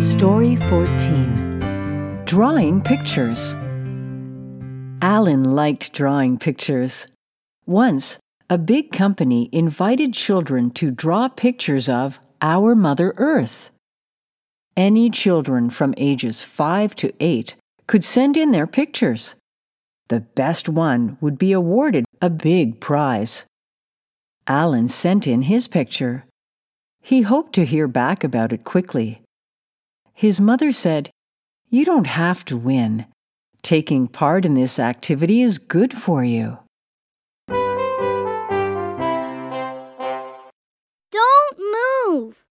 Story 14 Drawing Pictures. Alan liked drawing pictures. Once, a big company invited children to draw pictures of our Mother Earth. Any children from ages 5 to 8 could send in their pictures. The best one would be awarded a big prize. Alan sent in his picture. He hoped to hear back about it quickly. His mother said, You don't have to win. Taking part in this activity is good for you. Don't move!